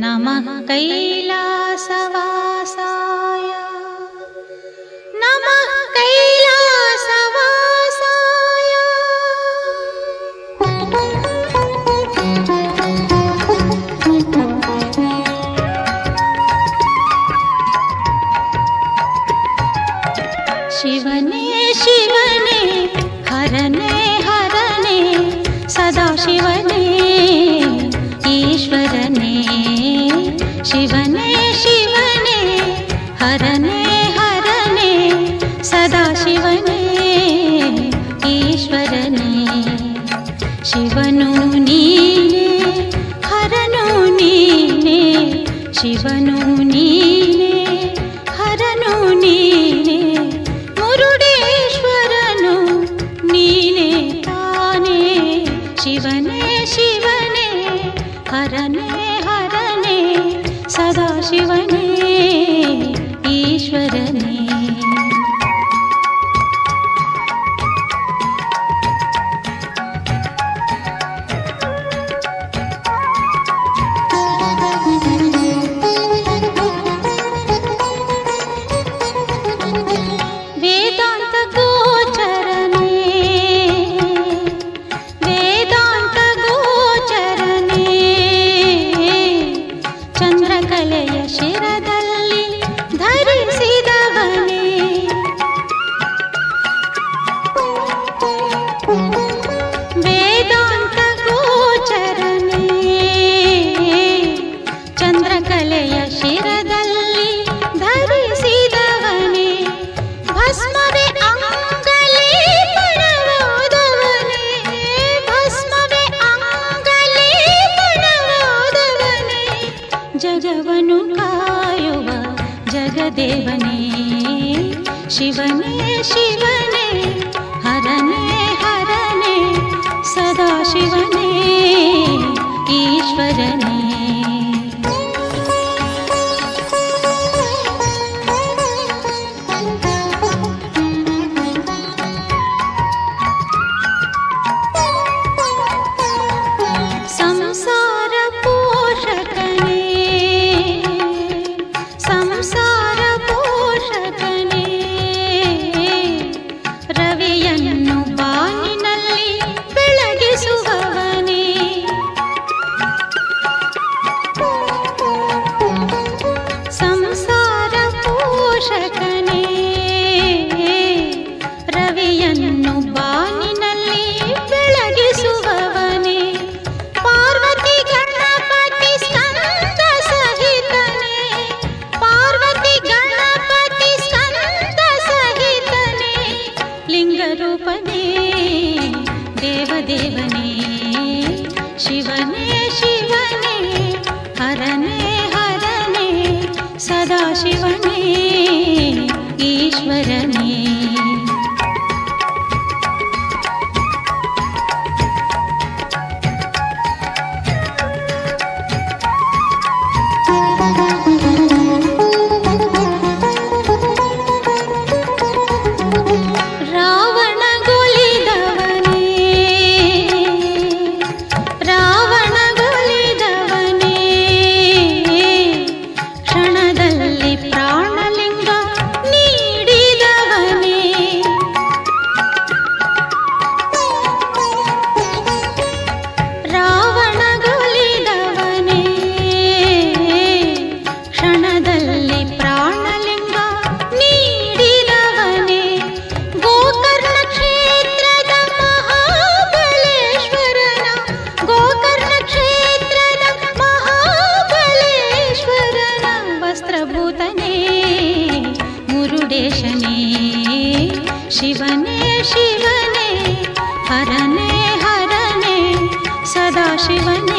नमः कैलासवा ನೀನೇ ಹರನು ನೀನೇ ಮುರುಡೇಶ್ವರನು ನೀನೇ ತಾನೇ ಶಿವನೇ ಶಿವನೇ ಹರನೇ ಹರನೇ ಸದಾ ಶಿವನೇ ಈಶ್ವರನೇ ನಿಜವನು ಕಾಯುವ ಜಗದೇವನೇ ಶಿವನೇ ಶಿವನೇ रूपने देवदेवने शिवने शिवने हरने हरने सदा शिवने ईश्वरने। ಶಿವನೇ